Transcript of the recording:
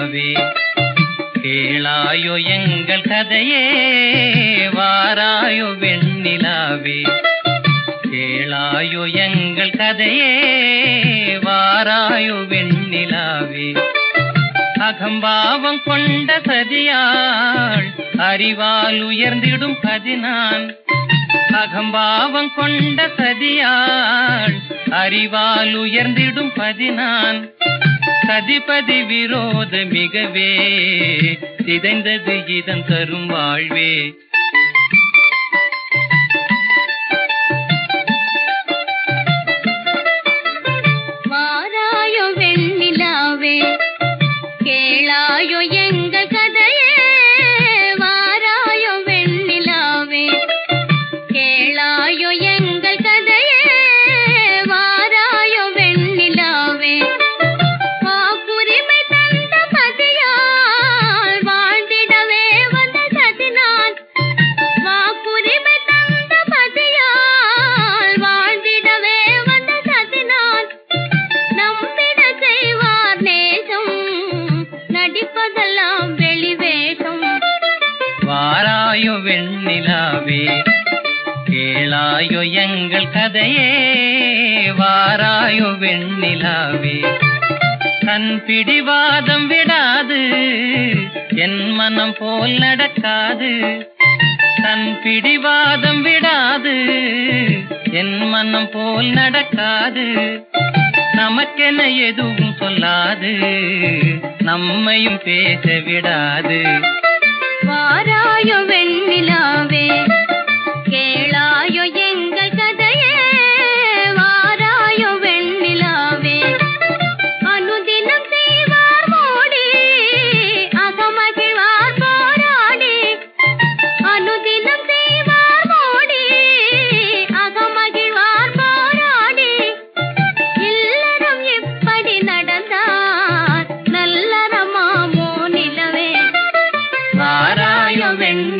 ராஜாவே கேளாயோ எங்கள் கதையே வாராயோ வெண்ணிலாவே. கேளாயோ எங்கள் கதையே வாராயோ வெண்ணிலாவே. அகம்பாவம் கொண்ட சதியாள் அறிவால் உயர்ந்திடும் பதினான். அகம்பாவம் கொண்ட சதியாள் அறிவால் உயர்ந்திடும் பதினான். சதிபதி விரோத மிகவே சிதைந்தது இதன் தரும் வாழ்வே. கேளாயோ வெண்ணிலாவே. கேளாயோ எங்கள் கதையே வாராயோ வெண்ணிலாவே. தன் பிடிவாதம் விடாது என் மனம் போல் நடக்காது. தன் பிடிவாதம் விடாது என் மனம் போல் நடக்காது. நமக்கென எதுவும் சொல்லாது நம்மையும் பேச விடாது. ஆராயவென் வெண்ண